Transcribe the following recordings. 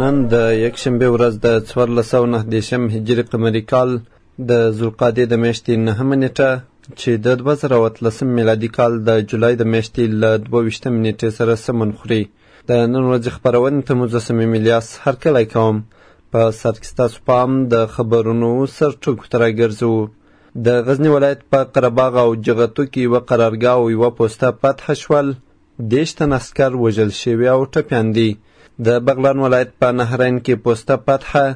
نن د یکشنبې ورځ د څوارلس سوه نهه دېرشم هجري قمري کال د ذوالقعدې د میاشتې نهمه نیټه چې د دوه زره او اتلسم میلادي کال د جولای د میاشتې له دوه ویشتمې نیټې سره سمون خوري د نن ورځې خپرونې ته مو زه صمیم الیاس هرکلی کوم په سر کې ستاسو پام د خبرونو سر ټکو ته راګرځو د غزني ولایت په قرهباغ او جغتو کې یوه قرارګاه او یوه پوسته فتح شول دېرش تن عسکر وژل شوي او ټپیان دي د بغلان ولایت په نهرین کې پوسته فتحه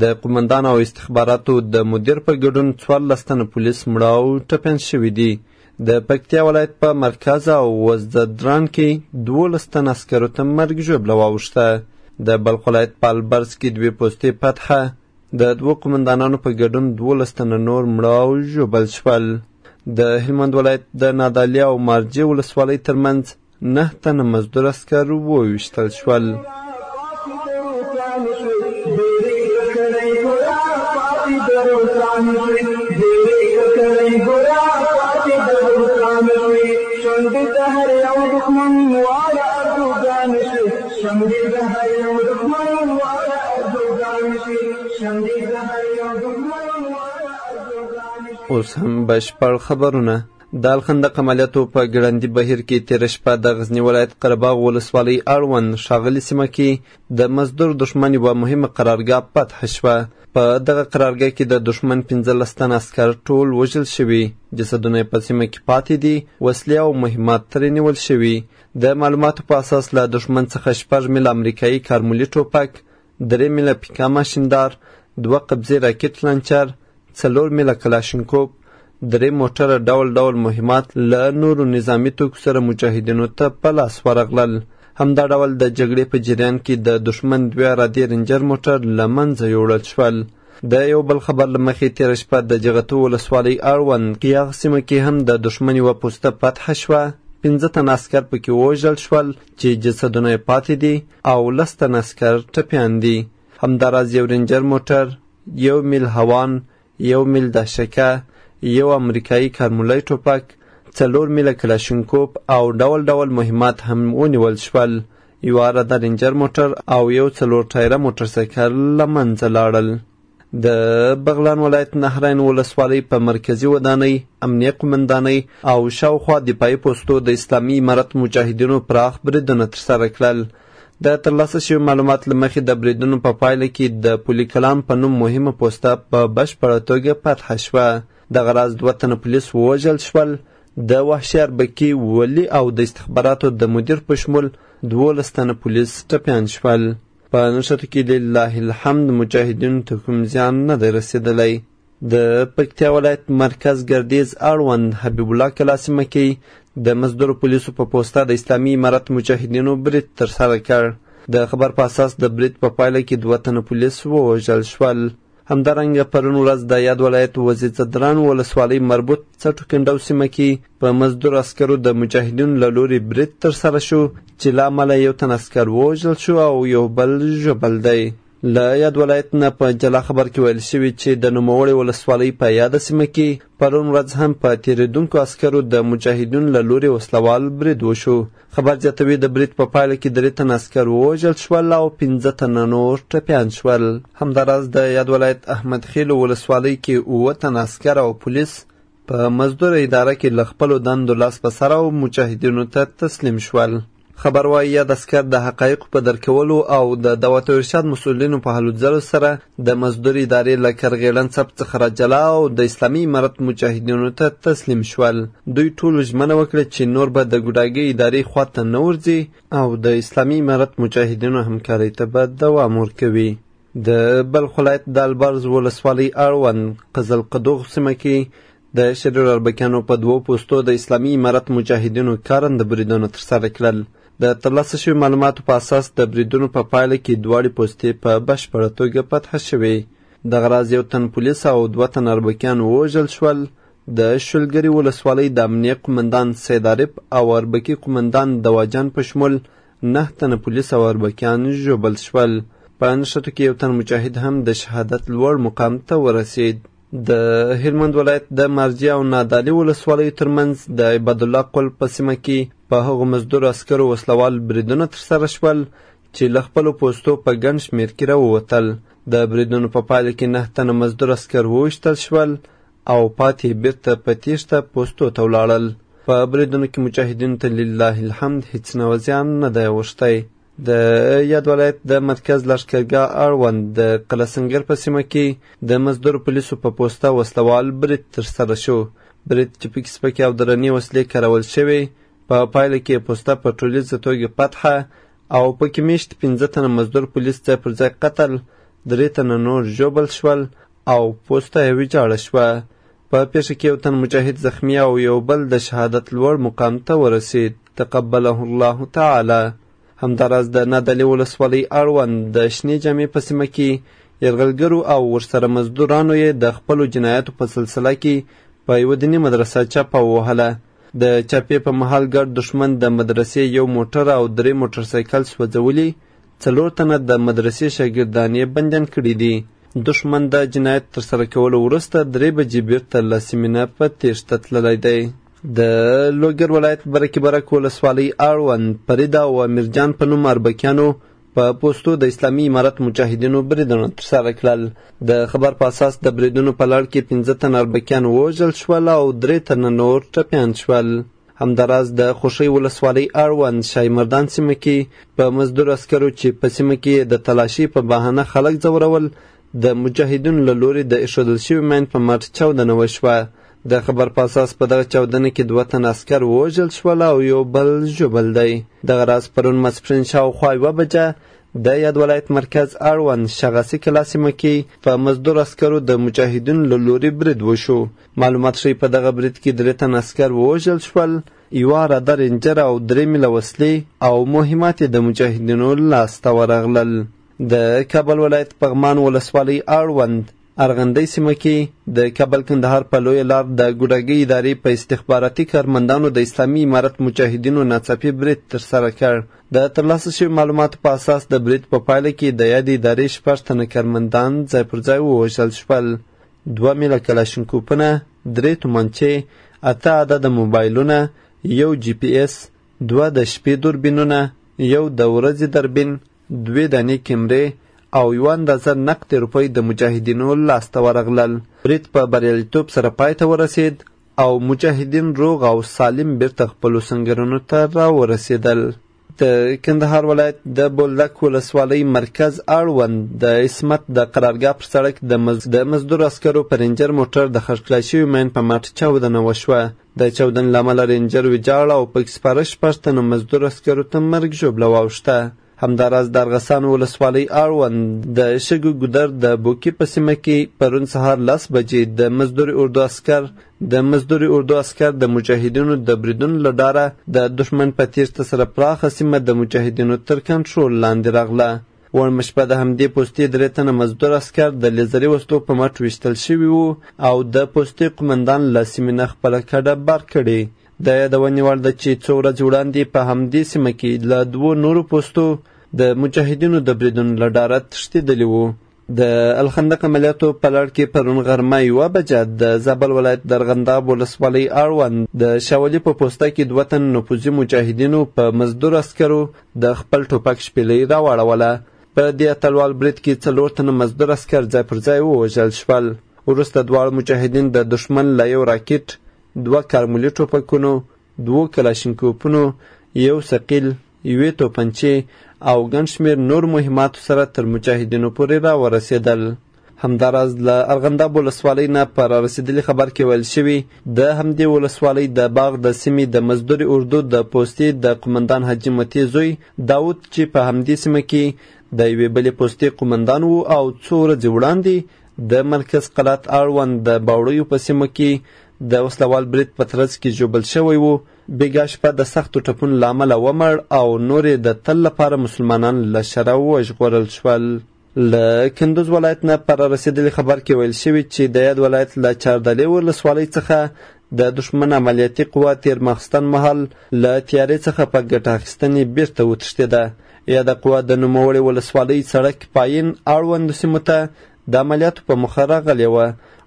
د قومندان او استخباراتو د مدیر په ګډون څوارلس تنه پولیس مړه او ټپیان شوي دي د پکتیا ولایت په مرکز او وزددران کې دولس تنه عسکرو ته مرګ ژوبله واوښته د بلخ ولایت په البرز کې دوې پوستې فتحه د دوو قومندانانو په ګډون دولس تنه نور مړه او ژوبل شول د هلمند ولایت د نادالی او مارجې ولسوالۍ ترمنځ نه تنه مزدور عسکر وویشتل شول اوس هم بشپړ خبرونه د الخندق عملیاتو په ګړندي بهیر کې تېره شپه د غزني ولایت قرهباغ ولسوالۍ اړوند ښاغلي سیمه کې د مزدور دښمن یوه مهمه قرارګاه فتح شوه په دغه قرارګاه کې د دښمن پنځلس تن عسکر ټول وژل شوي جسدونه یې په سیمه کې پاتې دي وسلې او مهمات ترې نیول شوي د معلوماتو په اساس له دښمن څخه شپږ میله امریکایي کارمولي ټوپک درې میله پیکا ماشیندار، دوه قبضې راکټ لانچر، څلور میله کلاشینکوف، درې موټره ډول ډول مهمات له نورو نظامي توکو سره مجاهدینو ته په لاس ورغلل. همدا ډول د جګړې په جریان کې د دښمن دوه ارادې رنجر موټر له منځه یوړل شول د یو بل خبر له مخې تېره شپه د جغتو ولسوالۍ اړوند قیاغ سیمه کې هم د دښمن یوه پوسته فتح شوه پنځه تنه عسکر پکې ووژل شول چې جسدونه یې پاتې دي او لس تنه عسکر ټپیان دي همداراز یو رینجر موټر یو میل هوان یو میل دهشکه یو امریکایي کارمولی ټوپک څلور میله کلاشینکوپ او ډول ډول مهمات هم ونیول شول یوه عراده رینجر موټر او یو څلور ټایره موټرسایکل له منځه لاړل د بغلان ولایت نهرین ولسوالۍ په مرکزي ودانۍ، امنیه قومندانۍ او شاوخوا دفاعي پوستو د اسلامي امارت مجاهدینو پراخ بریدونه ترسره کړل. د ترلاسه شوي معلومات له مخې د بریدونو په پایله کې د پولي کلام په نوم مهمه پوسته په بشپړه توګه فتحه شوه. دغه راز دوه تنه پولیس ووژل شول. د وحشي اربکي ولي او د استخباراتو د مدیر په شمول دوولس تنه پولیس ټپیان شول. په نښته کې لله الحمد مجاهدینو ته کوم زیان نه دی رسېدلی د پکتیا ولایت مرکز ګردیز اړوند حبیب الله کلا سیمه کې د مزدور پولیسو په پوسته د اسلامي امارت مجاهدینو برید ترسره کړ د خبر په اساس د برید په پایله کې دوه تنه پولیس ووژل شول همدارنګه پرون ورځ د یاد ولایت وزې ځدران ولسوالۍ مربوط څټو کنډو سیمه کې په مزدور عسکرو د مجاهدینو له لوري برید ترسره شو چې له امله یو تن عسکر ووژل شو او یو بل ژوبل دی له یاد ولایت نه په جلا خبر کې ویل شوي چې د نوموړې ولسوالۍ په یاده سیمه کې پرون ورځ هم په تېرېدونکو عسکرو د مجاهدینو له لورې وسلوال برید وشو خبر زیاتوي د برید په پایله کې درې تنه عسکر ووژل شول او پنځه تنه نور ټپیان شول همداراز د یاد ولایت احمد خیلو ولسوالۍ کې اووه تنه عسکر او پولیس په مزدور اداره کې له خپلو دندو لاس په سر او مجاهدینو ته تسلیم شول خبر وايي یاد عسکر د حقایقو په درکولو او د دعوت ارشاد مسؤلینو په هلو ځلو سره د مزدور ادارې له کرغېړن څپ څخه راجلا او د اسلامي امارت مجاهدینو ته تسلیم شول دوی ټولو ژمنه وکړه چې نور به د ګوډاګۍ ادارې خواته نه ورځي او د اسلامي امارت مجاهدینو همکارۍ ته به دوام ورکوي د بلخ ولایت د البرز ولسوالۍ اړوند قزل قدوغ سیمه کې د شریر اربکیانو په دوو پوستو د اسلامي امارت مجاهدینو کارنده بریدونه ترسره کړل. د ترلاسه شوي معلوماتو په اساس د بریدونو په پایله کې دواړې پوستې په بشپړه توګه فتح شوې. دغه راز یو تن پولیس او دوه تن اربکیان ووژل شول. د شلګري ولسوالۍ د امنیه قومندان سید عارف او اربکي قومندان دواجان په شمول نه تنه پولیس او اربکیان ژوبل شول په نښتو کې یو تن مجاهد هم د شهادت لوړ مقام ته ورسید د هلمند ولایت د مارجې او نادعلي ولسوالیو ترمنځ د عبادالله قل په سیمه کې په هغو مزدور عسکرو وسلوال بریدونه ترسره شول چې له خپلو پوستو په ګڼ شمېر کې راووتل د بریدونو په پایله کې نه تنه مزدور عسکر وویشتل شول او پاتې بیرته په تیښته پوستو ته ولاړل په بریدونو کې مجاهدینو ته لله الحمد هیڅ نوه زیان نه دی اوښتی د یاد ولایت د مرکز لښکرګاه اړوند د قلعه سنګر په سیمه کې د مزدور پولیسو په پوسته وسلوال برید ترسره شو برید چې پکې سپکې او درنې وسلې کارول شوې په پا پایله کې پوسته په ټولیزه توګه فتحه او پکې میشت پنځه تنه مزدور پولیس ځای پر ځای قتل درې تنه نور ژوبل شول او پوسته یې ویجاړه شوه په پیښه کې یو تن مجاهد زخمی او یو بل د شهادت لوړ مقام ته ورسید تقبله الله تعالی همداراز د نادعلي ولسوالۍ اړوند د شنې جامې په سیمه کې یرغلګرو او ورسره مزدورانو یې د خپلو جنایاتو په سلسله کې په یوه دیني مدرسه چاپه ووهله د چاپې په مهال ګډ دښمن د مدرسې یو موټر او درې موټر سایکل سوځولي څلور تنه د مدرسې شاګردان یې بندیان کړي دي دښمن د جنایت ترسره کولو وروسته درې بجې بیرته له سیمینه په تیښته تللی دی د لوګر ولایت برکې برک ولسوالۍ اړوند پرید او امیرجان په نوم اربکیانو په پوستو د اسلامي امارت مجاهدینو بریدونه ترسره کړل د خبر په اساس د بریدونو په لړ کې پنځه تنه اربکیان ووژل شول او درې تنه نور ټپیان شول همداراز د خوښۍ ولسوالۍ اړوند شای مردان سیمه کې په مزدور عسکرو چې په سیمه کې د تلاشي په بهانه خلک ځورول د مجاهدینو له لوري د ایښودل شوي ماین په مټ چاودنه وشوه. د خبر په اساس په دغه چاودنه کې دوه تن عسکر ووژل شول او یو بل ژوبل دی. دغه راز پرون ماسپښین شاوخوا یوه بجه د یاد ولایت مرکز اړوند شغاسي کلا سیمه کې په مزدور عسکرو د مجاهدینو له لوري برید وشو. معلومات ښیي په دغه برید کې درې تن عسکر ووژل شول، یوه راده رینجر او درې میله وسلې او مهمات یې د مجاهدینو لاسته ورغلل. د کابل ولایت پغمان ولسوالۍ اړوند ارغندۍ سیمه کې د کابل کندهار په لویه لار د ګوډاګۍ ادارې په استخباراتي کارمندانو د اسلامي امارت مجاهدینو ناڅاپي برید ترسره کړ د ترلاسه شوي معلوماتو په اساس د برید په پایله کې د یادې ادارې شپږ تنه کارمندان ځای پر ځای ووژل شول دوه میله کلاشینکوپونه درې تومانچې اته عدده موبایلونه یو جی پی اس دوه د شپې دوربینونه یو د ورځې دربین دوې دانې کیمرې او یوه اندازه نقدې روپۍ د مجاهدینو لاس ته ورغلل. برید په بریالیتوب سره پای ته ورسید او مجاهدین روغ او سالم بیرته خپلو سنګرونو ته راورسیدل. د کندهار ولایت د بولدک ولسوالۍ مرکز اړوند د عصمت د قرارګاه پر سړک د مزدور عسکرو په رینجر موټر د خرڅ کړای شوي مین په مټ چاودنه وشوه. د چاودنې له امله رینجر ویجاړ او پکې سپاره شپږ تنه مزدور عسکرو ته مرګ ژوبله واوښته. همداراز د ارغسان ولسوالۍ اړوند د شګو ګودر د بوکي په سیمه کې پرون سهار لس بجې د مزدور اردو عسکر د مزدور اردو عسکر د مجاهدینو د بریدونو له ډاره د دښمن په تیښته سره پراخه سیمه د مجاهدینو تر کنټرول لاندې راغله. وړمه شپه د همدې پوستې درې تنه مزدور عسکر د لیزري وسلو په مټ ویشتل شوي وو او د پوستې قومندان له سیمې نه خپله کډه بار کړې د یادونې وړ ده چې څو ورځې وړاندې په همدې سیمه کې له دوو نورو پوستو د مجاهدینو د بریدونو له ډاره تښتېدلي وو د الخندق عملیاتو په لړ کې پرون غرمه یوه بجه د زابل ولایت د ارغنداب ولسوالۍ اړوند د شاولي په پوسته کې دوه تن نفوذي مجاهدینو په مزدور عسکرو د خپل ټوپک شپېلۍ راواړوله. په دې اتلوال برید کې څلور تنه مزدور عسکر ځای پر ځای ووژل شول. وروسته دواړه مجاهدین د دښمن له یو راکټ، دوه کارمولي ټوپکونو، دوو کلاشینکوپونو، یو ثقیل، یوې توپنچې او ګڼ شمېر نور مهماتو سره تر مجاهدینو پورې راورسېدل. همداراز له ارغنداب ولسوالۍ نه په رارسېدلي خبر کې ویل شوي د همدې ولسوالۍ د باغ د سیمې د مزدوري اردو د پوستې د قومندان حاجي متي زوی داود چې په همدې سیمه کې د یوې بلې پوستې قومندان و او څو ورځې وړاندې د مرکز قلات اړوند د باوړیو په سیمه کې د وسلوال برید په ترڅ کې ژوبل شوی و بیګا شپه د سختو ټپونو له امله ومړ او نور یې د تل لپاره مسلمانان له شره وژغورل شول له کندوز ولایت نه پر رسېدلي خبر کې ویل شوي چې د یاد ولایت له چاردلې ولسوالۍ څخه د دښمن عملیاتي قوه تېر ماخستن مهال له تیارې څخه په ګټه اخیستنې بیرته وتښتېده یاده قوه د نوموړې ولسوالۍ سړک پایین اړوندو سیمو ته د عملیاتو په موخه راغلې وه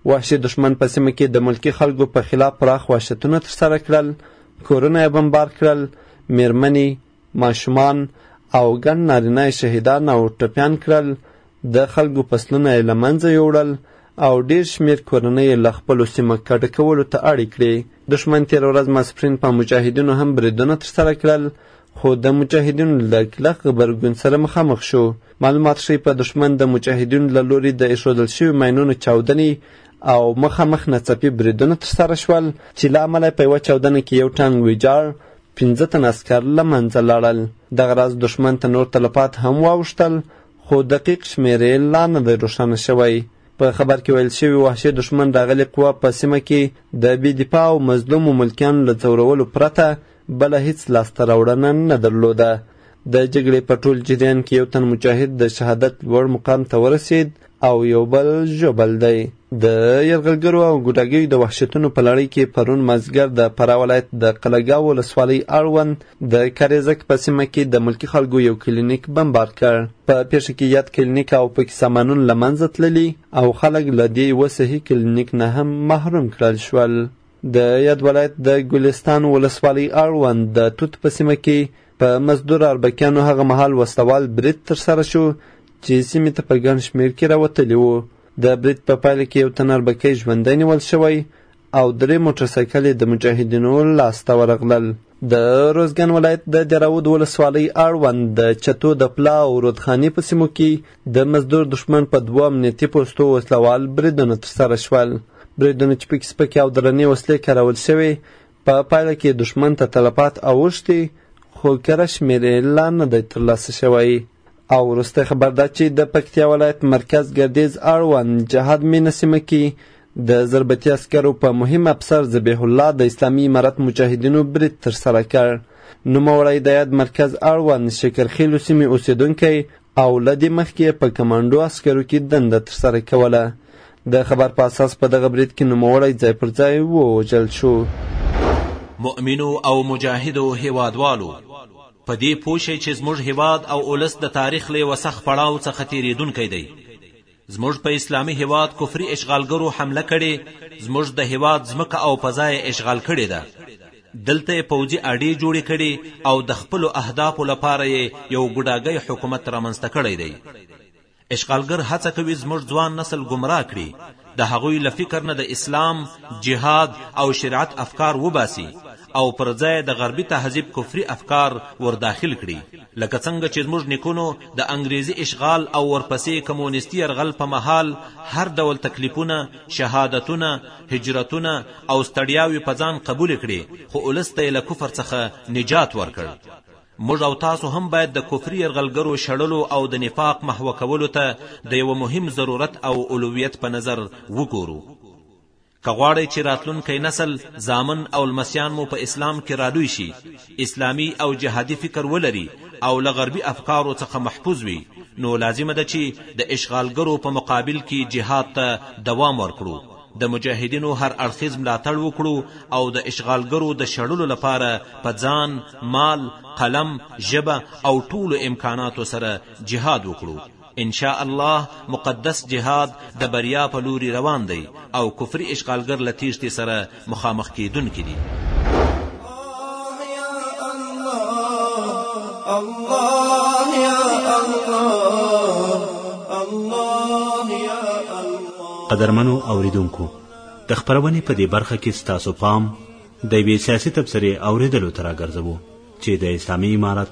وحشي دښمن په سیمه کې د ملکي خلکو په خلاف پراخ وحشتونه ترسره کړل کورونه یې بمبار کړل میرمنې ماشومان او ګڼ نارینه یې شهیدان او ټپیان کړل، د خلکو فصلونه یې له منځه یوړل او ډیر شمیر کورنۍ یې له خپلو سیمه کډه کولو ته اړې کړې. دښمن تېره ورځ ماسپښین په مجاهدینو هم بریدونه ترسره کړل، خو د مجاهدینو له کلک غبرګون سره مخامخ شو. معلومات ښیي په دښمن د مجاهدینو له لوري د ایښودل شوي ماینونو چاودنې او مخامخ ناڅاپي بریدونه ترسره شول چې له امله په یوه چاودنه کې یو ټانګ ویجاړ، پنځه تنه عسکر له منځه لاړل. دغه راز دښمن ته نور تلفات هم واوښتل، خو دقیق شمېر یې لا نه دی روښانه شوی. په خبر کې ویل شوي، وحشي دښمن راغلې قوه په سیمه کې د بې دفاع او مظلومو ملکیانو له ځورولو پرته بله هیڅ لاسته راوړنه نه درلوده. د جګړې په ټول جریان کې یو تن مجاهد د شهادت لوړ مقام ته ورسید او یو بل ژوبل دی د یرغلګرو او ګوډاګیو د وحشتونو په لړۍ کې پرون مازدیګر د فراه ولایت د قلعهګاو ولسوالۍ اړوند د کاریزک په سیمه کې د ملکي خلکو یو کلینیک بمبار کړ په پیښه کې یاد کلینیک او پکې سامانون له منځه تللي او خلک له دې یوه صحي کلینیک نه هم محروم کړل شول د یاد ولایت د ګلستان ولسوالۍ اړوند د توت په سیمه کې په مزدور اربکیانو هغه مهال وسلوال برید ترسره شو چې سیمې ته په ګڼ شمېر کې راوتلي وو د برید په پایله کې یو تن اربکی ژوندی نیول شوی او درې موټر سایکل د مجاهدینو لاسته ورغلل د روزګان ولایت د دراود ولسوالۍ اړوند د چتو د پلا او رودخانې په سیمو کې د مزدور دښمن په دوو امنیتي پوستو وسلوال بریدونه ترسره شول بریدونه چې پکې سپکې او درنې وسلې کارول شوې په پایله کې دښمن ته تلفات اوښتي خو کره شمېر یې لا نه دی ترلاسه شوی او وروستی خبر دا چې د پکتیا ولایت مرکز ګردیز اړوند جهاد مینه سیمه کې د ضربتي عسکرو په مهم افسر ذبیح الله د اسلامي امارت مجاهدینو برید ترسره کړ نوموړی د یاد مرکز اړوند شکرخیلو سیمې اوسېدونکی او له دې مخکې یې په کمانډو عسکرو کې دنده ترسره کوله. د خبر په اساس په دغه برید کې نوموړی ځای پر ځای ووژل شو. مؤمنو او مجاهدو هېوادوالو! په دې پوه شئ چې زموږ هېواد او اولس د تاریخ له یوه سخت پړاو څخه تېرېدونکی دی. زموږ په اسلامي هیواد کفري اشغالګرو حمله کړې زموږ د هیواد ځمکه او فضا یې اشغال کړې ده دلته یې پوځي اډې جوړې کړې او د خپلو اهدافو لپاره یې یو ګوډاګی حکومت رامنځته کړی دی اشغالګر هڅه کوي زموږ ځوان نسل ګمراه کړي د هغوی له فکر نه د اسلام جهاد او شریعت افکار وباسي او پر ځای د غربي تهذیب کفري افکار ورداخل کړي لکه څنګه چې زموږ نیکونو د انګریزي اشغال او ورپسې کمونیستي یرغل په مهال هر ډول تکلیفونه، شهادتونه، هجرتونه او ستړیاوې په ځان قبولې کړې خو اولس ته یې له کفر څخه نجات ورکړ موږ او تاسو هم باید د کفري یرغلګرو شړلو او د نفاق محوه کولو ته د یوه مهم ضرورت او اولویت په نظر وګورو. که غواړئ چې راتلونکی نسل، زامن او لمسیان مو په اسلام کې رالوی شي، اسلامي او جهادي فکر ولري او له غربي افکارو څخه محفوظ وي، نو لازمه ده چې د اشغالګرو په مقابل کې جهاد ته دوام ورکړو، د مجاهدینو هر اړخیز ملاتړ وکړو او د اشغالګرو د شړلو لپاره په ځان، مال، قلم، ژبه او ټولو امکاناتو سره جهاد وکړو. انشاء الله مقدس جهاد د بریا په لوري روان دی او کفري اشغالګر له تیښتې سره مخامخ کیدونکي دي الله يا الله الله يا الله قدرمنو اوریدونکو د خبرونه په دې برخه کې ستاسو پام د وی سیاسي تبصرې اوریدلو تر راګرځبو چې د اسلامي امارت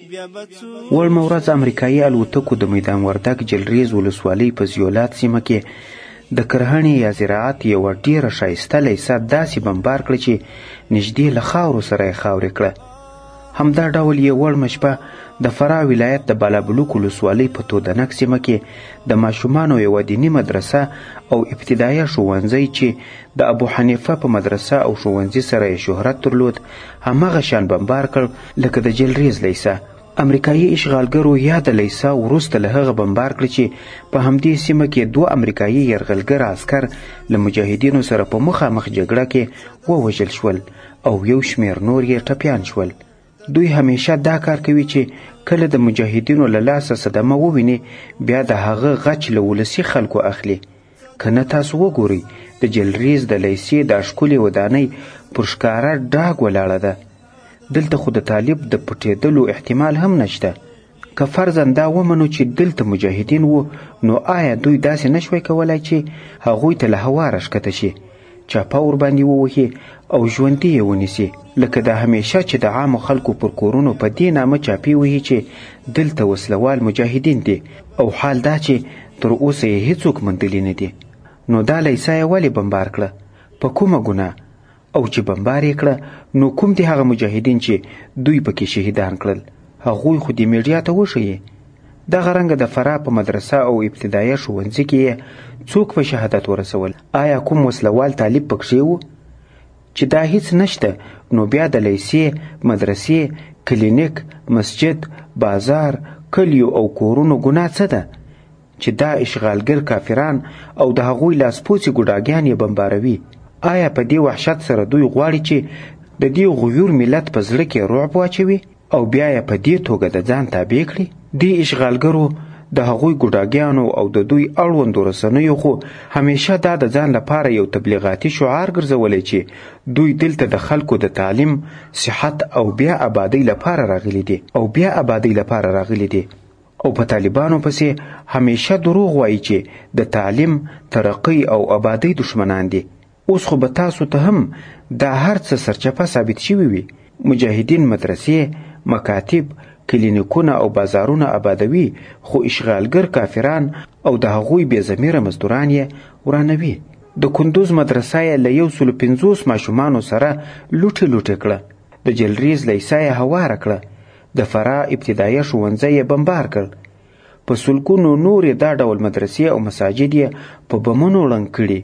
وړمه ورځ امریکایي الوتکو د میدان وردګ جلریز ولسوالۍ په زیولات سیمه کې د کرهڼې یا زراعت یوه ډیره ښایسته لیسه داسې بمبار کړه چې نږدې له خاورو سره یې خاورې کړه همدا ډول یې وړمه شپه د فراه ولایت د بالابلوک ولسوالۍ په تودنک سیمه کې د ماشومانو یوه دیني مدرسه او ابتدایه ښوونځی چې د ابو حنیفه په مدرسه او ښوونځي سره یې شهرت درلود همغه شان بمبار کړ لکه د جلریز لیسه امریکایي اشغالګرو یاده لیسه وروسته له هغه بمبار کړه چې په همدې سیمه کې دوه امریکایي یرغلګر عسکر له مجاهدینو سره په مخامخ جګړه کې ووژل شول او یو شمیر نور یې ټپیان شول دوی همیشه دا کار کوي چې کله د مجاهدینو له لاسه صدمه وویني بیا د هغه غچ له ولسي خلکو اخلي که نه تاسو وګورئ د جلریز د لیسې دا ښکلې ودانۍ پر ښکاره ډاګ ولاړه ده دلته خو د طالب د پټېدلو احتمال هم نشته که فرضاً دا ومنو چې دلته مجاهدین وو نو آیا دوی داسې نشوای کولای چې هغوی ته له هواره ښکته شي چاپه ورباندې ووهي او ژوندي یې ونیسي لکه دا همیشه چې د عامو خلکو پر کورونو په دې نامه چاپې وهي چې دلته وسلوال مجاهدین دي او حال دا چې تر اوسه یې هیڅوک موندلي نه دي نو دا لیسا یې ولې بمبار کړه په کومه ګناه او چې بمبار یې کړه نو کوم دي هغه مجاهدین چې دوی پکې شهیدان کړل هغوی خو دې میډیا ته وښیي دغه رنګه د فراه په مدرسه او ابتدایه ښوونځي کې یې څوک په شهادت ورسول آیا کوم وسلوال طالب پکښې و چې دا هیڅ نشته نو بیا د لیسې مدرسې کلینیک مسجد بازار کلیو او کورونو ګناه څه ده چې دا اشغالګر کافران او د هغوی لاسپوڅي ګوډاګیان یې بمباروي آیا په دې وحشت سره دوی غواړي چې د دې غیور ملت په زړه کې رعب واچوي او بیا یې په دې توګه د ځان تابع کړي دې اشغالګرو د هغوی ګوډاګیانو او د دوی اړوندو رسنیو خو همیشه دا د ځان لپاره یو تبلیغاتي شعار ګرځولی چې دوی دلته د خلکو د تعلیم، صحت او بیا آبادۍ لپاره راغلي دي او بیا آبادۍ لپاره راغلي دي او په طالبانو پسې همیشه دروغ وایي چې د تعلیم، ترقۍ او آبادۍ دښمنان دي. اوس خو به تاسو ته هم دا هر څه سرچپه ثابت شوي وي مجاهدین مدرسې مکاتب کلینیکونه او بازارونه آبادوي خو اشغالګر کافران او د هغوی بې ضمیره مزدوران یې ورانوي د کندوز مدرسه یې له یو سلو پنځوس ماشومانو سره لوټې لوټې کړه د جلریز لیسه یې هواره کړه د فراه ابتدایه ښوونځی یې بمبار کړ په سلګونو نورې دا ډول مدرسې او مساجد یې په بمونو ړنګ کړي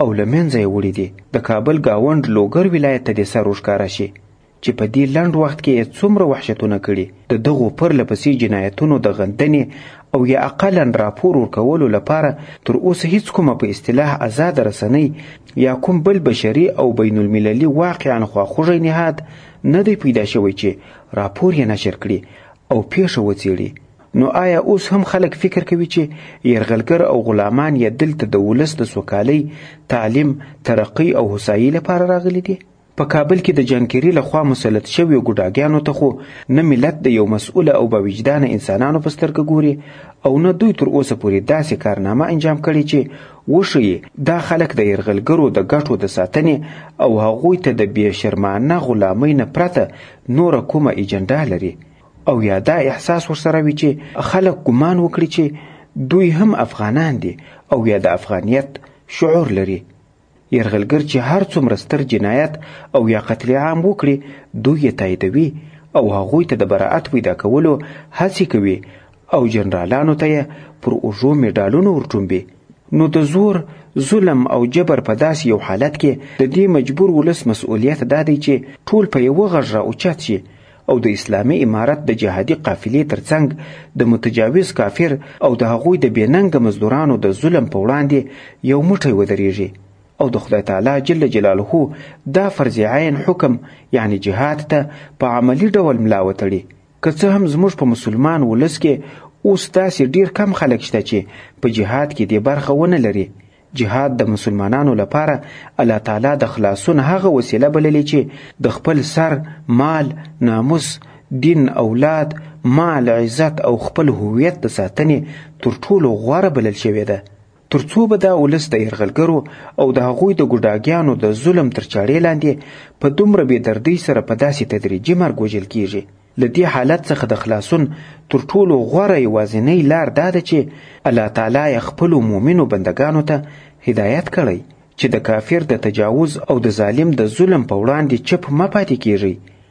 او له منځه یې وړي دي. د کابل ګاونډ لوګر ولایت ته دې سر ورښکاره شي چې په دې لنډ وخت کې یې څومره وحشتونه کړي، د دغو پرله پسې جنایتونو د غندنې او یا اقلا راپور ورکولو لپاره تر اوسه هیڅ کومه په اصطلاح ازاده رسنۍ یا کوم بل بشري او بین المللي واقعا خواخوږی نهاد نه دی پیدا شوی چې راپور یې نشر کړي او پیښه وڅیړي نو آیا اوس هم خلک فکر کوي چې یرغلګر او غلامان یې دلته د ولس د سوکالۍ، تعلیم، ترقۍ او هوسایۍ لپاره راغلي دي؟ په کابل کې د جنکیري له خوا مسلط شویو ګوډاګیانو ته خو نه ملت د یو مسؤل او باوجدانه انسانانو په سترګه ګوري او نه دوی تر اوسه پورې داسې کارنامه انجام کړې چې وښیي دا خلک د یرغلګرو د ګټو د ساتنې او هغوی ته د بې شرمانه غلامۍ نه پرته نوره کومه ایجنډا لري او یا دا احساس ورسره وي چې خلک ګمان وکړي چې دوی هم افغانان دي او یا د افغانیت شعور لري یرغلګر چې هر څومره ستر جنایت او یا قتل عام وکړي دوی یې تاییدوي او هغوی ته د براعت پیدا کولو هڅې کوي او جنرالانو ته یې پر اوږو مډالونه ورټومبي نو د زور ظلم او جبر په داسې یو حالت کې د دې مجبور ولس مسؤلیت دا دی چې ټول په یوه غږ را اوچت شي او د اسلامي امارت د جهادي قافلې ترڅنګ د متجاوز کافر او د هغوی د بېننګه مزدورانو د ظلم په وړاندې یو موټی ودرېږي او د خدای تعالی جل جلاله دا فرض عین حکم یعنی جهاد ته په عملی ډول ملا وتړي که څه هم زموږ په مسلمان ولس کې اوس داسې ډیر کم خلک شته چې په جهاد کې دې برخه ونه لري جهاد د مسلمانانو لپاره الله تعالی د خلاصون هغه وسیله بللې چې د خپل سر مال ناموس دین اولاد مال عزت او خپل هویت د ساتنې تر ټولو غوره بلل شوې ده تر څو به دا ولس د یرغلګرو او د هغوی د ګوډاګیانو د ظلم تر چاړې لاندې په دومره بې دردۍ سره په داسې تدریجي مرګ وژل کیږي له دې حالت څخه د خلاصون تر ټولو غوره یوازینۍ لار دا ده چې الله تعالی یې خپلو مؤمنو بندګانو ته هدایت کړی چې د کافر د تجاوز او د ظالم د ظلم په وړاندې چپ مه پاتې کیږئ